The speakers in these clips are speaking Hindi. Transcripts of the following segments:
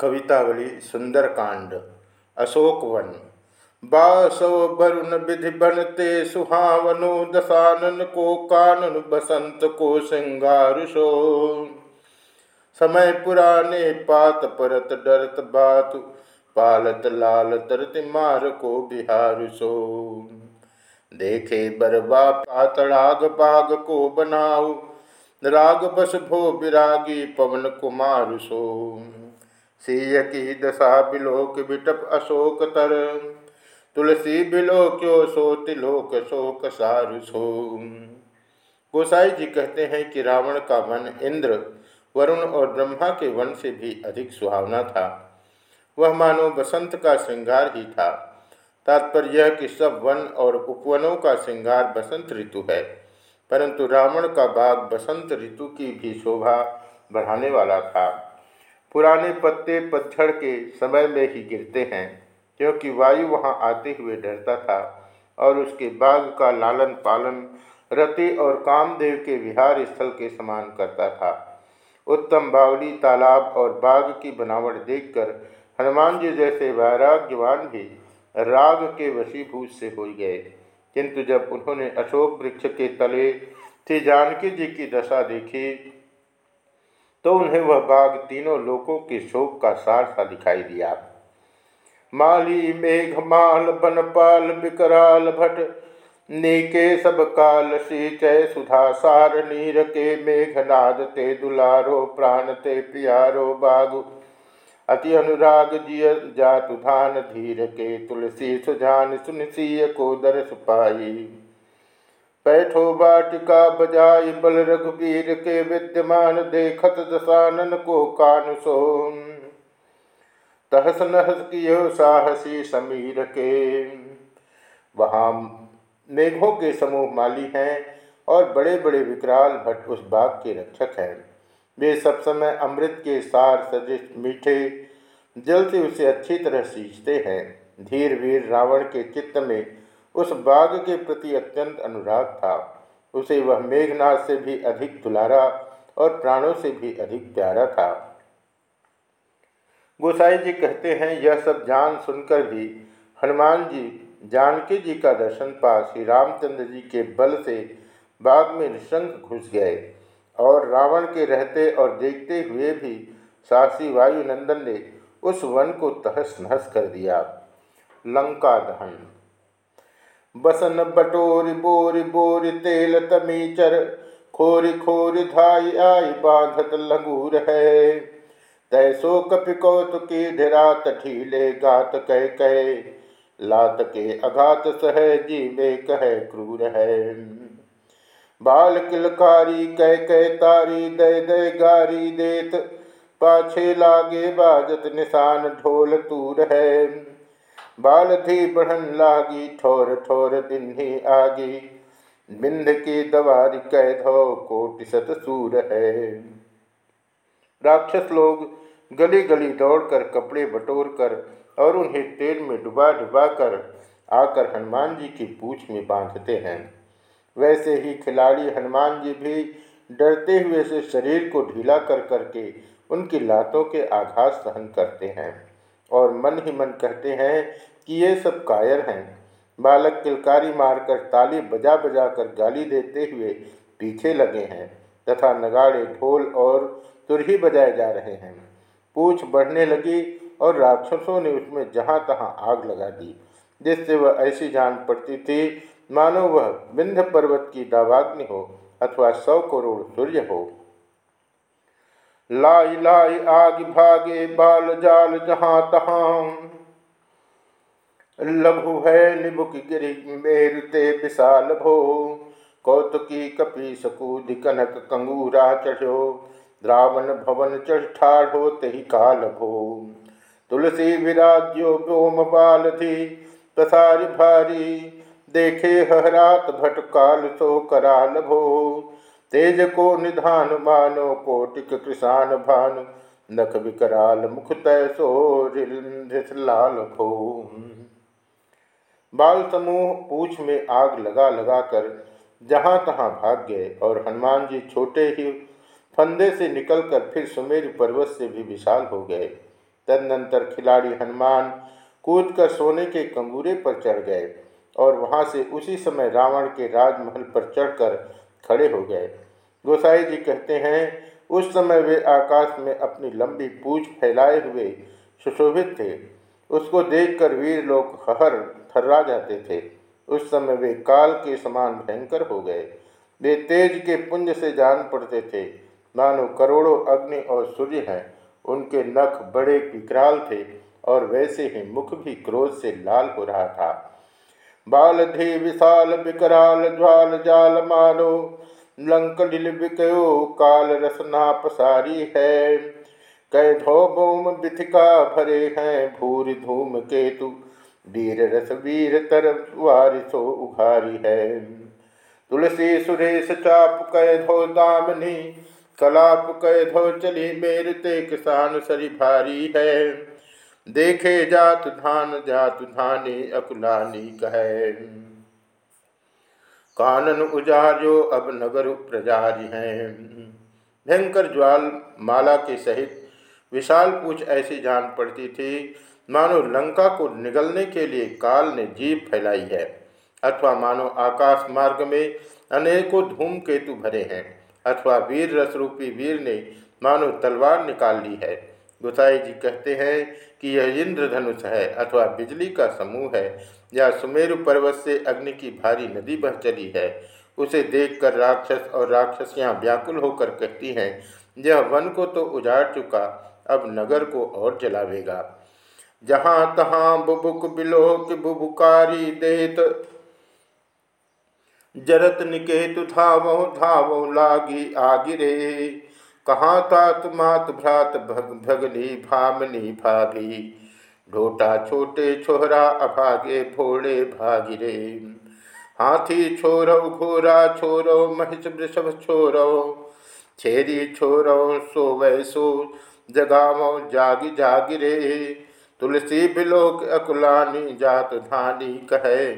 कवितावली, सुंदरकांड अशोक वन बासव वरुण विधि बनते सुहावनो दसानन को कानन बसंत को सिंगारुषो समय पुराने पात परत डरत बात, पालत लाल तरत मार को बिहारुषो देखे बरबा पात राग पाग को बनाओ राग बस भो विरागी पवन कुमार सो सीय की दशा बिलोक बिटप अशोक तर तुलसी बिलो क्यों सो तिलोक शोक सारु सो गोसाई जी कहते हैं कि रावण का वन इंद्र, वरुण और ब्रह्मा के वन से भी अधिक सुहावना था। वह मानो बसंत का श्रृंगार ही था। तात्पर्य यह कि सब वन और उपवनों का श्रृंगार बसंत ऋतु है, परंतु रावण का बाग बसंत ऋतु की भी शोभा बढ़ाने वाला था। पुराने पत्ते पतझड़ के समय में ही गिरते हैं, क्योंकि वायु वहाँ आते हुए डरता था और उसके बाग का लालन पालन रति और कामदेव के विहार स्थल के समान करता था। उत्तम बावली तालाब और बाग की बनावट देखकर हनुमान जी जैसे वैराग्यवान भी राग के वशीभूत से हो गए। किंतु जब उन्होंने अशोक वृक्ष के तले थी जानकी जी की दशा देखी तो उन्हें वह बाग तीनों लोकों के शोक का सार सा दिखाई दिया। माली, मेघ, माल बनपाल बिकराल भट, नीके, सब काल सिंचय सुधा, सार, नीर के मेघनाद ते दुलारो, प्राण ते प्यारो, बागु। अति अनुराग जिय जातु धान धीर के तुलसी सुजान सुनसीय को दरस पाई। पैठो बाटिका बजाई बल रघुबीर के विद्यमान, देखत दशानन को कानुसो तहस नहस कियो साहसी समीर के। वहाँ मेघों के समूह माली हैं और बड़े बड़े विकराल भट्ट उस बाग के रक्षक हैं। वे सब समय अमृत के सार सदृश मीठे जल से उसे अच्छी तरह सींचते हैं। धीर वीर रावण के चित्त में उस बाघ के प्रति अत्यंत अनुराग था। उसे वह मेघनाथ से भी अधिक दुलारा और प्राणों से भी अधिक प्यारा था। गोसाई जी कहते हैं, यह सब जान सुनकर भी हनुमान जी, जानकी जी का दर्शन पा श्री रामचंद्र जी के बल से बाग में निशंक घुस गए और रावण के रहते और देखते हुए भी साहसी वायुनंदन ने उस वन को तहस नहस कर दिया। लंका दहन बसन बटोरी बोरी बोरी तेल तमीचर, खोरी खोरी धाई आई बांधत लगूर है। तैसो कपि कौतुकी ढिरात ठीले गात कह कहे, लात के अघात सह जी में कह क्रूर है। बाल किलकारी कह कह तारी दय दय गारी देत, पाछे लागे बाजत निशान ढोल तूर है। बाल थी बढ़न लागी, ठोर ठोर दिन ही आगी। बिंद की दवारी कैधो कोटि सत सूर है। राक्षस लोग गली गली दौड़कर, कपड़े बटोर कर और उन्हें तेल में डुबा डुबा कर आकर हनुमान जी की पूछ में बांधते हैं। वैसे ही खिलाड़ी हनुमान जी भी डरते हुए से शरीर को ढीला कर करके उनकी लातों के आघात सहन करते हैं। और मन ही मन कहते हैं कि ये सब कायर हैं। बालक किलकारी मारकर ताली बजा बजा कर गाली देते हुए पीछे लगे हैं तथा नगाड़े ढोल और तुरही बजाए जा रहे हैं। पूछ बढ़ने लगी और राक्षसों ने उसमें जहाँ तहाँ आग लगा दी, जिससे वह ऐसी जान पड़ती थी, मानो वह विंध्य पर्वत की दावाग्नि हो अथवा सौ करोड़ सूर्य हो। लाई लाई आग भागे बाल जाल जहाँ तहाँ। लघु है निबुक गिरी मेरते विशाल भो। कौतुकी कपी सकूद कनक कंगूरा चढ़ो। द्रावन भवन चढ़ तही काल भो। तुलसी विराज्यो व्योम बाल थी, प्रसारी भारी। देखे हरात भट काल सो कराल भो। तेज को निधान मानो कोटिक कृषान भानु, नख विकराल मुख तैसो लाल भो बाल समूह पूछ में आग लगा लगा कर जहाँ तहाँ भाग गए और हनुमान जी छोटे ही फंदे से निकलकर फिर सुमेर पर्वत से भी विशाल हो गए। तदनंतर खिलाड़ी हनुमान कूद कर सोने के कंगूरे पर चढ़ गए और वहाँ से उसी समय रावण के राजमहल पर चढ़कर खड़े हो गए। गोसाई जी कहते हैं, उस समय वे आकाश में अपनी लंबी पूछ फैलाए हुए सुशोभित थे। उसको देखकर वीर लोग हहर थर्रा जाते थे। उस समय वे काल के समान भयंकर हो गए। वे तेज के पुंज से जान पड़ते थे। मानो करोड़ों अग्नि और सूर्य हैं। उनके नख बड़े विकराल थे और वैसे ही मुख भी क्रोध से लाल हो रहा था। बाल धी विशाल विकराल ज्वाल, जाल मानो लंक विकयो काल रसना पसारी है। कै धोम बिथिका भरे हैं, भूर धूम केतु वीर रस वीर तर वारिसो उघारी है। तुलसी सुरेश चाप कै धो दामनी कलाप कै धो चली मेर ते किसान सरी भारी है। देखे जात धान, जात धानी, अकुलानी कहे। कानन उजार्यो अब नगर प्रजारी हैं। भयंकर ज्वाल माला के सहित विशाल पूछ ऐसी जान पड़ती थी, मानो लंका को निगलने के लिए काल ने जीप फैलाई है, अथवा मानो आकाश मार्ग में अनेकों धूमकेतु भरे हैं, अथवा वीर रसरूपी वीर ने मानो तलवार निकाल ली है। गुसाई जी कहते हैं कि यह इंद्रधनुष है अथवा बिजली का समूह है, या सुमेरु पर्वत से अग्नि की भारी नदी बह चली है। उसे देखकर राक्षस और राक्षसियाँ व्याकुल होकर कहती हैं, यह वन को तो उजाड़ चुका, अब नगर को और जलावेगा। जहाँ तहाँ बुबुक बिलोक बुबुकारी देत, जरत निकेतु धावो धावो लागी आगिरे। कहाँ तात मात भ्रात भग, भगनी, भामनी भाभी ढोटा छोटे छोरा अभागे भोड़े भागिरे। हाथी छोरो, घोरा छोरो महिष वृषभ छोरो। छेरी छोरो सो वैसो जगावो जागी जागिरे। तुलसी बिलोक अकुलानी, जात धानी कहे।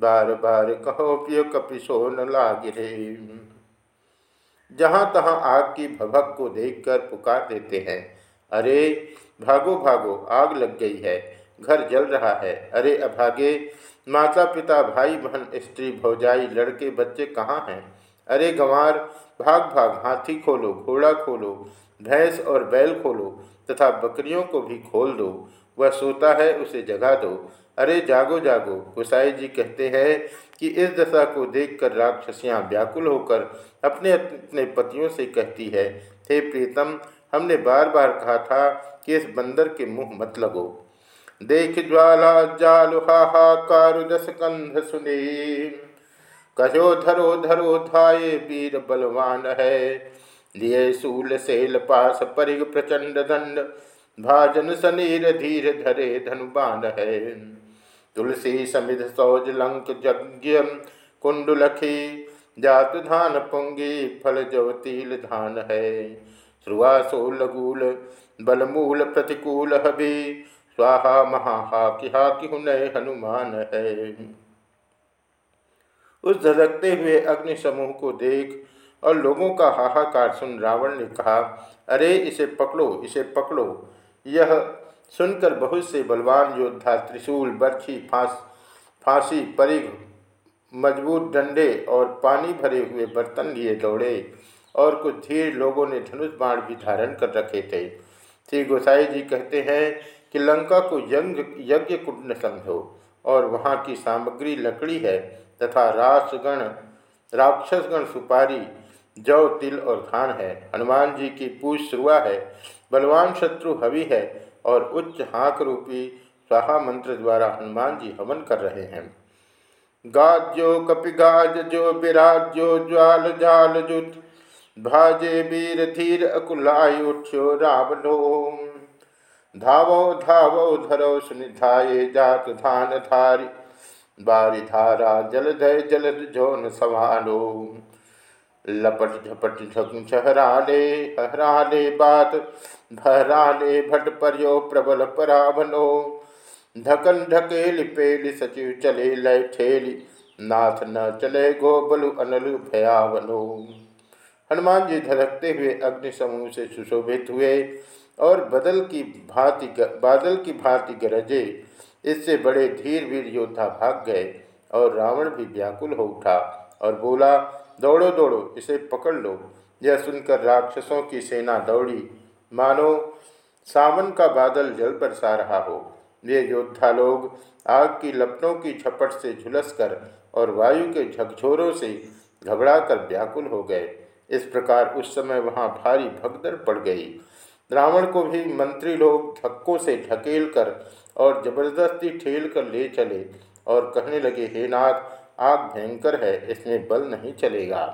बार बार कहो पियो कपिसो न लागिरे। जहाँ तहाँ आग की भभक को देखकर पुकार देते हैं। अरे, भागो भागो, आग लग गई है, घर जल रहा है। अरे, अभागे माता पिता भाई बहन स्त्री, भौजाई, लड़के, बच्चे कहाँ हैं? अरे, गंवार, भाग भाग, हाथी खोलो, घोड़ा खोलो, भैंस और बैल खोलो, तथा बकरियों को भी खोल दो। वह सोता है, उसे जगा दो। अरे, जागो जागो, गुसाई जी कहते हैं कि इस दशा को देखकर राक्षसियाँ व्याकुल होकर अपने अपने पतियों से कहती है, हे प्रीतम, हमने बार बार कहा था कि इस बंदर के मुँह मत लगो। देख ज्वाला जाल हाहाकार दस कंध सुने। कहो, धरो धरो, धाये वीर बलवान है। लिए सूल सेल पास परिग प्रचंड दंड। भाजन सनीर धीर धरे धनुबान है। तुलसी समिध सौज लंक यज्ञ कुंडुलखी, जात धान पुंगी, फल जवतील धान है। श्रुआसो लगूल बलमूल प्रतिकूल हबी, स्वाहा महाहा किहा किहुनय हनुमान है। उस धधकते हुए अग्नि समूह को देख और लोगों का हाहाकार सुन रावण ने कहा, अरे, इसे पकड़ो इसे पकड़ो। यह सुनकर बहुत से बलवान योद्धा, त्रिशूल, बर्छी, फांस, फांसी, परिघ, मज़बूत डंडे और पानी भरे हुए बर्तन लिए दौड़े और कुछ धीर लोगों ने धनुष बाण भी धारण कर रखे थे। श्री गोसाई जी कहते हैं कि लंका को यंग, यज्ञ कुंड समझो और वहाँ की सामग्री लकड़ी है तथा रासगण, राक्षसगण सुपारी, जौ, तिल और धान है। हनुमान जी की पूछ शुरुआ है, बलवान शत्रु हवि है और उच्च हाँक रूपी स्वाहा मंत्र द्वारा हनुमान जी हवन कर रहे हैं। गाज्यो कपिगाज जो विराज्यो ज्वाल जाल जुत भाजे वीर धीर अकुलाय उठ्यो रावणो धावो धावो धरो सुनिधाये जात धान धारी, बारी धारा जलधय जलद जोन समानो लपट झपट झहराले हराले बात भराले भट परयो प्रबल परावनो ढकन ढकेल पेल, सचिव चले लय ठेली, नाथ न चले गोबलु अनलु भयावनो हनुमान जी धड़कते हुए अग्नि समूह से सुशोभित हुए और बदल की भांति बादल की भांति गरजे। इससे बड़े धीर वीर योद्धा भाग गए और रावण भी व्याकुल हो उठा और बोला दौड़ो दौड़ो, इसे पकड़ लो। यह सुनकर राक्षसों की सेना दौड़ी। मानो, सावन का बादल जल बरसा रहा हो। वे योद्धा लोग आग की लपटों की झपट से झुलस कर और वायु के झकझोरों से घबराकर व्याकुल हो गए। इस प्रकार उस समय वहाँ भारी भगदड़ पड़ गई। रावण को भी मंत्री लोग धक्कों से ढकेल कर और ज़बरदस्ती ठेल कर ले चले और कहने लगे, हे नाथ आग भयंकर है इसमें बल नहीं चलेगा।